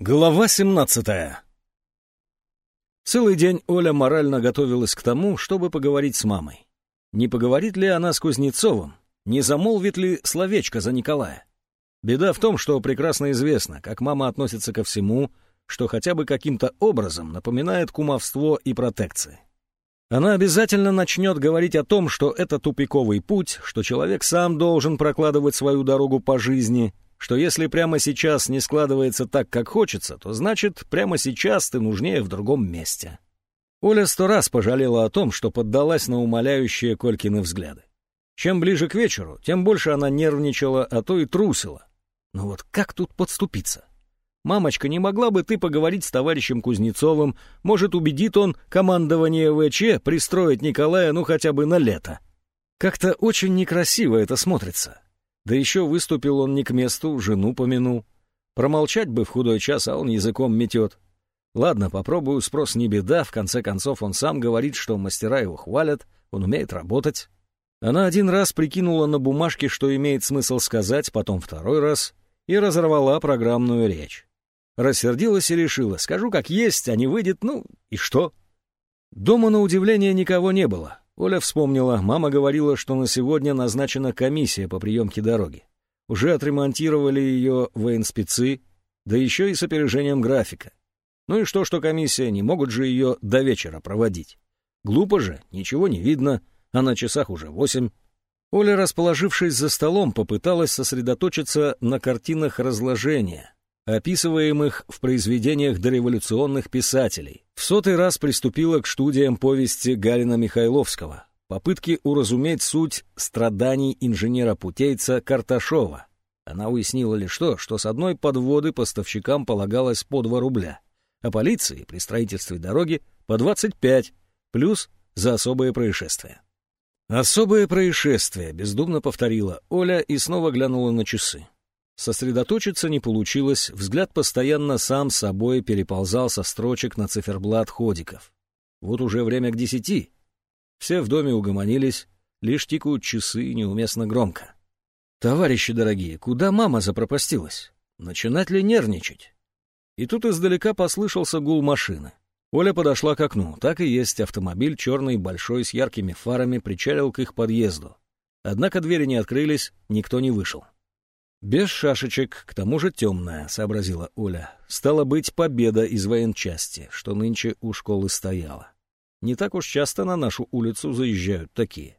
Глава 17 Целый день Оля морально готовилась к тому, чтобы поговорить с мамой. Не поговорит ли она с Кузнецовым? Не замолвит ли словечко за Николая? Беда в том, что прекрасно известно, как мама относится ко всему, что хотя бы каким-то образом напоминает кумовство и протекции. Она обязательно начнет говорить о том, что это тупиковый путь, что человек сам должен прокладывать свою дорогу по жизни — что если прямо сейчас не складывается так, как хочется, то значит, прямо сейчас ты нужнее в другом месте. Оля сто раз пожалела о том, что поддалась на умоляющие Колькины взгляды. Чем ближе к вечеру, тем больше она нервничала, а то и трусила. Но вот как тут подступиться? «Мамочка, не могла бы ты поговорить с товарищем Кузнецовым? Может, убедит он командование ВЧ пристроить Николая ну хотя бы на лето?» Как-то очень некрасиво это смотрится. Да еще выступил он не к месту, жену помянул. Промолчать бы в худой час, а он языком метет. Ладно, попробую, спрос не беда, в конце концов он сам говорит, что мастера его хвалят, он умеет работать. Она один раз прикинула на бумажке, что имеет смысл сказать, потом второй раз, и разорвала программную речь. Рассердилась и решила, скажу как есть, а не выйдет, ну и что? Дома, на удивление, никого не было. Оля вспомнила, мама говорила, что на сегодня назначена комиссия по приемке дороги. Уже отремонтировали ее военспецы, да еще и с опережением графика. Ну и что, что комиссия, не могут же ее до вечера проводить. Глупо же, ничего не видно, а на часах уже восемь. Оля, расположившись за столом, попыталась сосредоточиться на картинах разложения — описываемых в произведениях дореволюционных писателей. В сотый раз приступила к студиям повести Галина Михайловского, попытки уразуметь суть страданий инженера-путейца Карташова. Она уяснила лишь то, что с одной подводы поставщикам полагалось по 2 рубля, а полиции при строительстве дороги по 25, плюс за особые происшествия. «Особое происшествие», — бездумно повторила Оля и снова глянула на часы. Сосредоточиться не получилось, взгляд постоянно сам собой переползал со строчек на циферблат ходиков. Вот уже время к десяти. Все в доме угомонились, лишь тикают часы неуместно громко. «Товарищи дорогие, куда мама запропастилась? Начинать ли нервничать?» И тут издалека послышался гул машины. Оля подошла к окну. Так и есть, автомобиль черный, большой, с яркими фарами, причалил к их подъезду. Однако двери не открылись, никто не вышел. «Без шашечек, к тому же темная», — сообразила Оля. «Стало быть, победа из военчасти, что нынче у школы стояла. Не так уж часто на нашу улицу заезжают такие».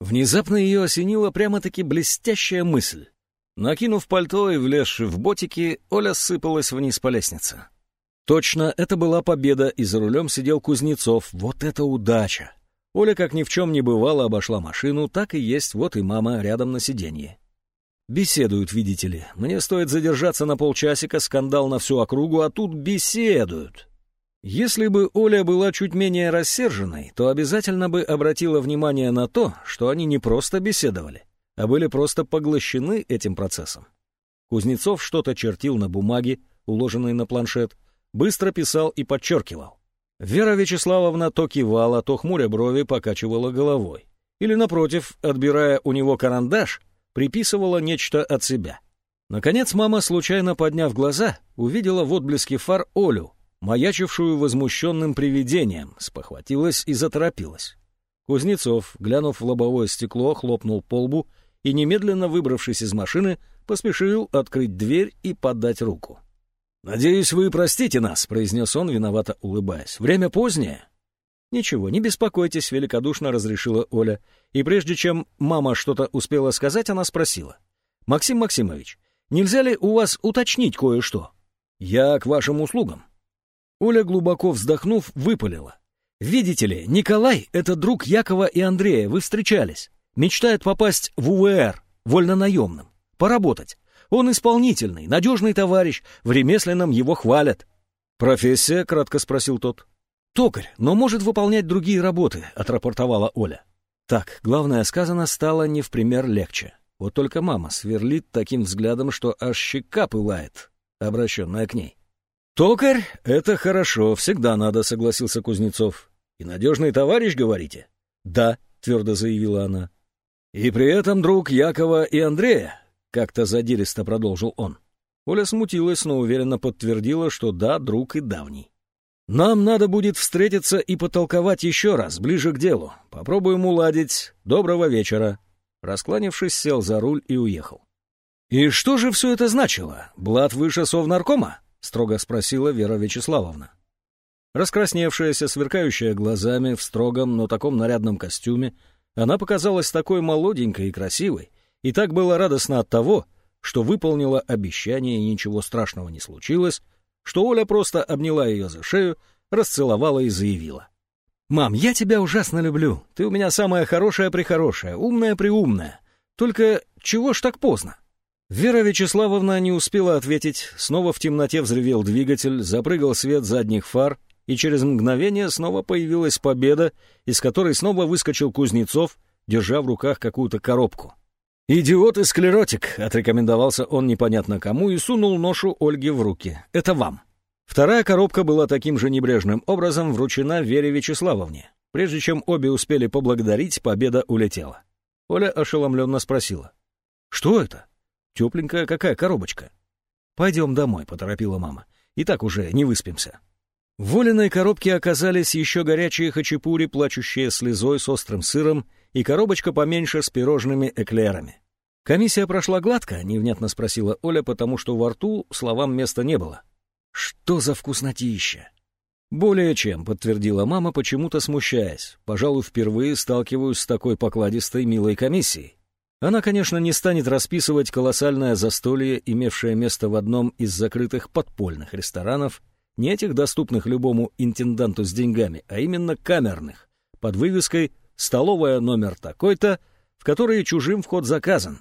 Внезапно ее осенила прямо-таки блестящая мысль. Накинув пальто и влезши в ботики, Оля сыпалась вниз по лестнице. Точно, это была победа, и за рулем сидел Кузнецов. Вот это удача! Оля, как ни в чем не бывало, обошла машину, так и есть, вот и мама рядом на сиденье. Беседуют, видите ли. Мне стоит задержаться на полчасика, скандал на всю округу, а тут беседуют. Если бы Оля была чуть менее рассерженной, то обязательно бы обратила внимание на то, что они не просто беседовали, а были просто поглощены этим процессом. Кузнецов что-то чертил на бумаге, уложенной на планшет, быстро писал и подчеркивал. Вера Вячеславовна то кивала, то хмуря брови покачивала головой. Или, напротив, отбирая у него карандаш, приписывала нечто от себя. Наконец мама, случайно подняв глаза, увидела в отблеске фар Олю, маячившую возмущенным привидением, спохватилась и заторопилась. Кузнецов, глянув в лобовое стекло, хлопнул по лбу и, немедленно выбравшись из машины, поспешил открыть дверь и подать руку. «Надеюсь, вы простите нас», — произнес он, виновато улыбаясь. «Время позднее». «Ничего, не беспокойтесь», — великодушно разрешила Оля. И прежде чем мама что-то успела сказать, она спросила. «Максим Максимович, нельзя ли у вас уточнить кое-что?» «Я к вашим услугам». Оля, глубоко вздохнув, выпалила. «Видите ли, Николай — это друг Якова и Андрея, вы встречались. Мечтает попасть в УВР, вольнонаемным, поработать. Он исполнительный, надежный товарищ, в ремесленном его хвалят». «Профессия?» — кратко спросил тот. «Токарь, но может выполнять другие работы», — отрапортовала Оля. Так, главное сказано стало не в пример легче. Вот только мама сверлит таким взглядом, что аж щека пылает, обращенная к ней. «Токарь — это хорошо, всегда надо», — согласился Кузнецов. «И надежный товарищ, говорите?» «Да», — твердо заявила она. «И при этом друг Якова и Андрея», — как-то задиристо продолжил он. Оля смутилась, но уверенно подтвердила, что да, друг и давний. «Нам надо будет встретиться и потолковать еще раз, ближе к делу. Попробуем уладить. Доброго вечера». Раскланившись, сел за руль и уехал. «И что же все это значило? Блат выше совнаркома?» — строго спросила Вера Вячеславовна. Раскрасневшаяся, сверкающая глазами, в строгом, но таком нарядном костюме, она показалась такой молоденькой и красивой, и так было радостно от того, что выполнила обещание и ничего страшного не случилось, что Оля просто обняла ее за шею, расцеловала и заявила. «Мам, я тебя ужасно люблю. Ты у меня самая хорошая-прехорошая, умная-преумная. Только чего ж так поздно?» Вера Вячеславовна не успела ответить. Снова в темноте взревел двигатель, запрыгал свет задних фар, и через мгновение снова появилась победа, из которой снова выскочил Кузнецов, держа в руках какую-то коробку. «Идиот и склеротик», — отрекомендовался он непонятно кому и сунул ношу Ольге в руки. «Это вам». Вторая коробка была таким же небрежным образом вручена Вере Вячеславовне. Прежде чем обе успели поблагодарить, победа улетела. Оля ошеломленно спросила. «Что это? Тепленькая какая коробочка?» «Пойдем домой», — поторопила мама. «И так уже не выспимся». В Волиной коробке оказались еще горячие хачапури, плачущие слезой с острым сыром, и коробочка поменьше с пирожными эклерами. «Комиссия прошла гладко?» — невнятно спросила Оля, потому что во рту словам места не было. «Что за вкуснотища?» «Более чем», — подтвердила мама, почему-то смущаясь. «Пожалуй, впервые сталкиваюсь с такой покладистой милой комиссией. Она, конечно, не станет расписывать колоссальное застолье, имевшее место в одном из закрытых подпольных ресторанов, не этих доступных любому интенданту с деньгами, а именно камерных, под вывеской «Столовая номер такой-то», в которой чужим вход заказан,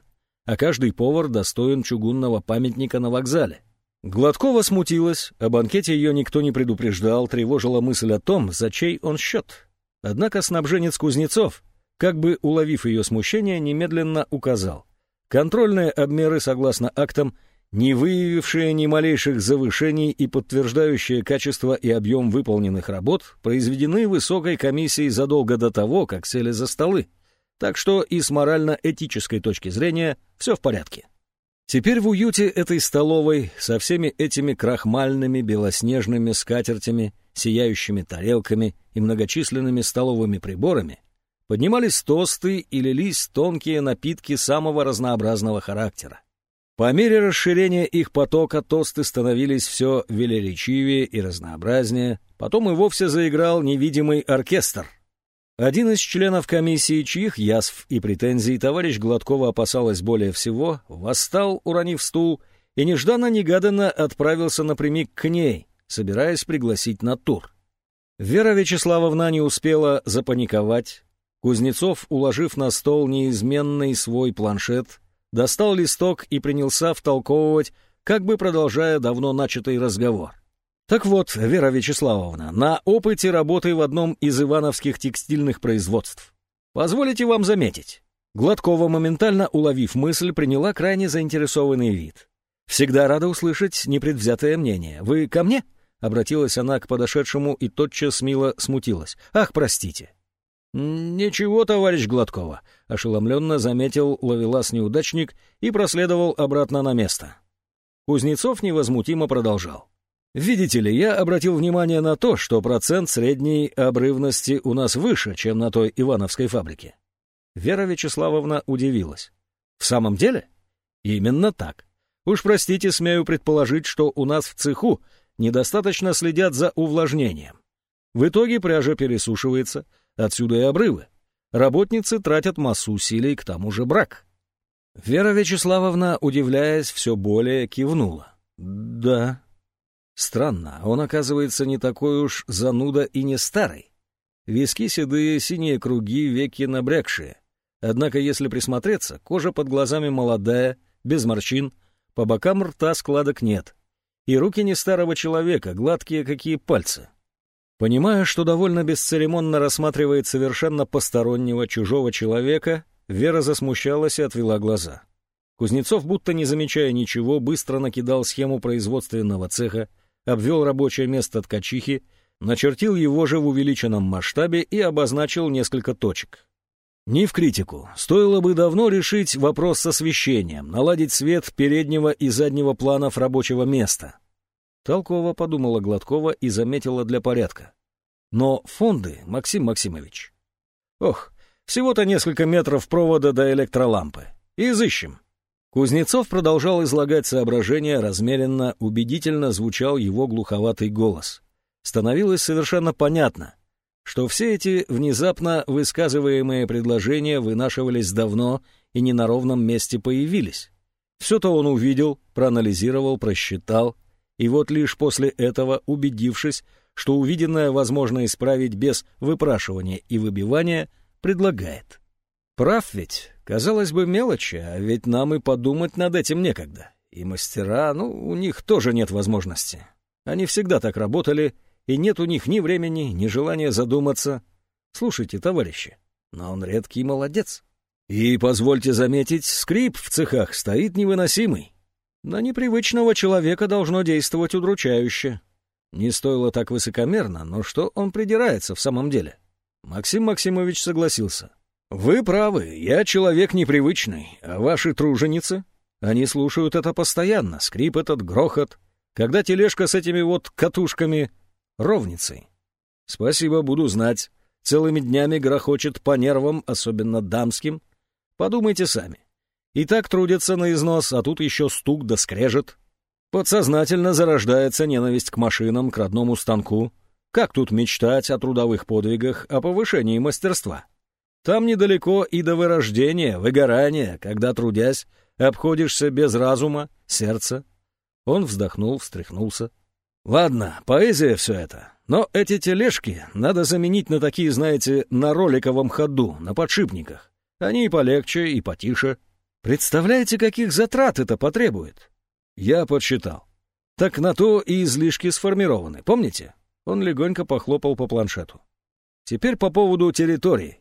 а каждый повар достоин чугунного памятника на вокзале. Гладкова смутилась, о банкете ее никто не предупреждал, тревожила мысль о том, за чей он счет. Однако снабженец Кузнецов, как бы уловив ее смущение, немедленно указал. Контрольные обмеры, согласно актам, не выявившие ни малейших завышений и подтверждающие качество и объем выполненных работ, произведены высокой комиссией задолго до того, как сели за столы. Так что и с морально-этической точки зрения все в порядке. Теперь в уюте этой столовой со всеми этими крахмальными белоснежными скатертями, сияющими тарелками и многочисленными столовыми приборами поднимались тосты и лились тонкие напитки самого разнообразного характера. По мере расширения их потока тосты становились все велеречивее и разнообразнее, потом и вовсе заиграл невидимый оркестр — один из членов комиссии, чьих язв и претензий товарищ Гладкова опасалась более всего, восстал, уронив стул, и нежданно-негаданно отправился напрямик к ней, собираясь пригласить на тур. Вера Вячеславовна не успела запаниковать. Кузнецов, уложив на стол неизменный свой планшет, достал листок и принялся втолковывать, как бы продолжая давно начатый разговор. Так вот, Вера Вячеславовна, на опыте работы в одном из ивановских текстильных производств. Позволите вам заметить. Гладкова, моментально уловив мысль, приняла крайне заинтересованный вид. «Всегда рада услышать непредвзятое мнение. Вы ко мне?» Обратилась она к подошедшему и тотчас мило смутилась. «Ах, простите». «Ничего, товарищ Гладкова», — ошеломленно заметил ловелас-неудачник и проследовал обратно на место. Кузнецов невозмутимо продолжал. Видите ли, я обратил внимание на то, что процент средней обрывности у нас выше, чем на той Ивановской фабрике. Вера Вячеславовна удивилась. В самом деле? Именно так. Уж простите, смею предположить, что у нас в цеху недостаточно следят за увлажнением. В итоге пряжа пересушивается, отсюда и обрывы. Работницы тратят массу усилий, к тому же брак. Вера Вячеславовна, удивляясь, все более кивнула. «Да, Странно, он, оказывается, не такой уж зануда и не старый. Виски седые, синие круги, веки набрякшие. Однако, если присмотреться, кожа под глазами молодая, без морщин, по бокам рта складок нет. И руки не старого человека, гладкие, какие пальцы. Понимая, что довольно бесцеремонно рассматривает совершенно постороннего чужого человека, Вера засмущалась и отвела глаза. Кузнецов, будто не замечая ничего, быстро накидал схему производственного цеха, обвел рабочее место ткачихи, начертил его же в увеличенном масштабе и обозначил несколько точек. Не в критику. Стоило бы давно решить вопрос с освещением, наладить свет переднего и заднего планов рабочего места. Толково подумала Гладкова и заметила для порядка. Но фонды, Максим Максимович. Ох, всего-то несколько метров провода до электролампы. Изыщем. Кузнецов продолжал излагать соображения, размеренно, убедительно звучал его глуховатый голос. Становилось совершенно понятно, что все эти внезапно высказываемые предложения вынашивались давно и не на ровном месте появились. Все-то он увидел, проанализировал, просчитал, и вот лишь после этого, убедившись, что увиденное возможно исправить без выпрашивания и выбивания, предлагает. Прав ведь, казалось бы, мелочи, а ведь нам и подумать над этим некогда. И мастера, ну, у них тоже нет возможности. Они всегда так работали, и нет у них ни времени, ни желания задуматься. Слушайте, товарищи, но он редкий молодец. И, позвольте заметить, скрип в цехах стоит невыносимый. На непривычного человека должно действовать удручающе. Не стоило так высокомерно, но что он придирается в самом деле? Максим Максимович согласился. «Вы правы, я человек непривычный, а ваши труженицы? Они слушают это постоянно, скрип этот, грохот. Когда тележка с этими вот катушками ровницей. Спасибо, буду знать. Целыми днями грохочет по нервам, особенно дамским. Подумайте сами. И так трудятся на износ, а тут еще стук да скрежет. Подсознательно зарождается ненависть к машинам, к родному станку. Как тут мечтать о трудовых подвигах, о повышении мастерства? Там недалеко и до вырождения, выгорания, когда, трудясь, обходишься без разума, сердца. Он вздохнул, встряхнулся. Ладно, поэзия все это. Но эти тележки надо заменить на такие, знаете, на роликовом ходу, на подшипниках. Они и полегче, и потише. Представляете, каких затрат это потребует? Я подсчитал. Так на то и излишки сформированы, помните? Он легонько похлопал по планшету. Теперь по поводу территории.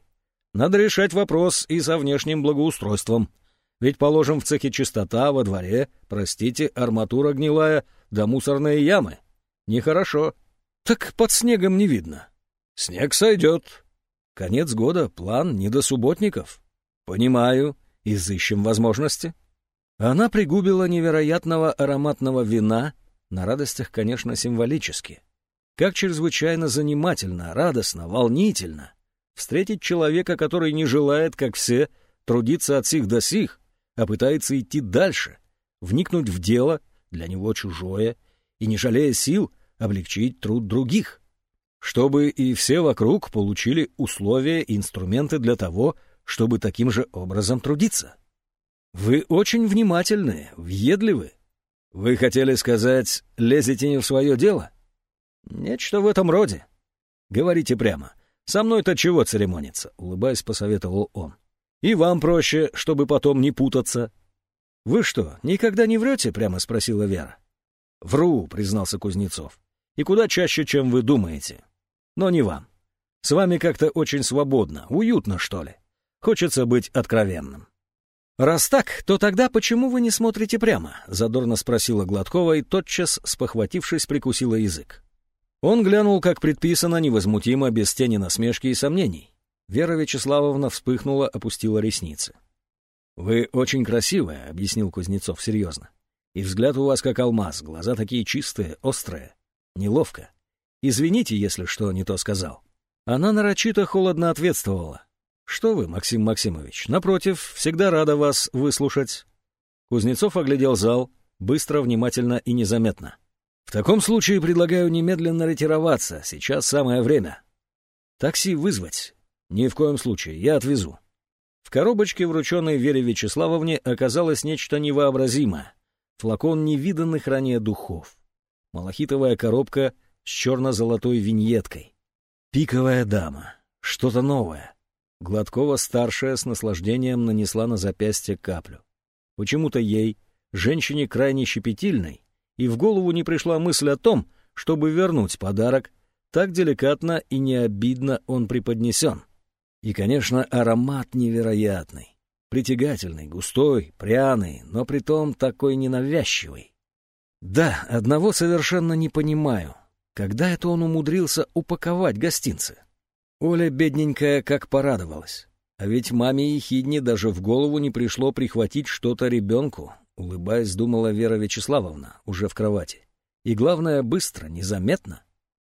Надо решать вопрос и со внешним благоустройством. Ведь, положим, в цехе чистота, во дворе, простите, арматура гнилая, да мусорные ямы. Нехорошо. Так под снегом не видно. Снег сойдет. Конец года, план не до субботников. Понимаю, изыщем возможности. Она пригубила невероятного ароматного вина, на радостях, конечно, символически. Как чрезвычайно занимательно, радостно, волнительно встретить человека, который не желает, как все, трудиться от сих до сих, а пытается идти дальше, вникнуть в дело, для него чужое, и, не жалея сил, облегчить труд других, чтобы и все вокруг получили условия и инструменты для того, чтобы таким же образом трудиться. Вы очень внимательны, въедливы. Вы хотели сказать, лезете не в свое дело? Нечто в этом роде. Говорите прямо. Со мной-то чего церемониться, улыбаясь, посоветовал он. И вам проще, чтобы потом не путаться. Вы что, никогда не врете? прямо спросила Вера. Вру, признался Кузнецов. И куда чаще, чем вы думаете. Но не вам. С вами как-то очень свободно, уютно, что ли. Хочется быть откровенным. «Раз так, то тогда почему вы не смотрите прямо?» — задорно спросила Гладкова и тотчас, спохватившись, прикусила язык. Он глянул, как предписано, невозмутимо, без тени насмешки и сомнений. Вера Вячеславовна вспыхнула, опустила ресницы. «Вы очень красивая», — объяснил Кузнецов серьезно. «И взгляд у вас как алмаз, глаза такие чистые, острые. Неловко. Извините, если что не то сказал». Она нарочито холодно ответствовала. «Что вы, Максим Максимович, напротив, всегда рада вас выслушать». Кузнецов оглядел зал, быстро, внимательно и незаметно. «В таком случае предлагаю немедленно ретироваться, сейчас самое время. Такси вызвать? Ни в коем случае, я отвезу». В коробочке, врученной Вере Вячеславовне, оказалось нечто невообразимое. Флакон невиданных ранее духов. Малахитовая коробка с черно-золотой виньеткой. Пиковая дама. Что-то новое. Гладкова-старшая с наслаждением нанесла на запястье каплю. Почему-то ей, женщине крайне щепетильной, и в голову не пришла мысль о том, чтобы вернуть подарок, так деликатно и не обидно он преподнесен. И, конечно, аромат невероятный, притягательный, густой, пряный, но притом такой ненавязчивый. Да, одного совершенно не понимаю. Когда это он умудрился упаковать гостинцы? Оля, бедненькая, как порадовалась. А ведь маме и Хидне даже в голову не пришло прихватить что-то ребенку, улыбаясь, думала Вера Вячеславовна, уже в кровати. И главное, быстро, незаметно.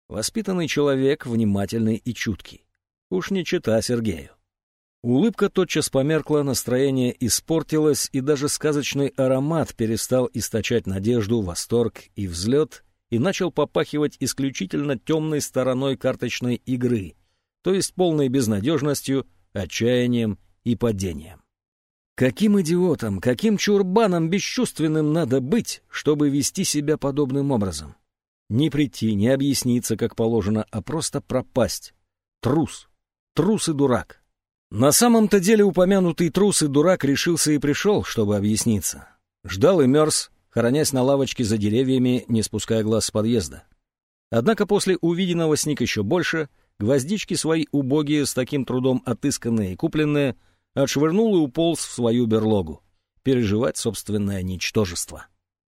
Воспитанный человек, внимательный и чуткий. Уж не чита Сергею. Улыбка тотчас померкла, настроение испортилось, и даже сказочный аромат перестал источать надежду, восторг и взлет, и начал попахивать исключительно темной стороной карточной игры, то есть полной безнадежностью, отчаянием и падением. Каким идиотом, каким чурбаном бесчувственным надо быть, чтобы вести себя подобным образом? Не прийти, не объясниться, как положено, а просто пропасть. Трус. Трус и дурак. На самом-то деле упомянутый трус и дурак решился и пришел, чтобы объясниться. Ждал и мерз, хоронясь на лавочке за деревьями, не спуская глаз с подъезда. Однако после увиденного сник еще больше — Гвоздички свои убогие, с таким трудом отысканные и купленные, отшвырнул и уполз в свою берлогу. Переживать собственное ничтожество.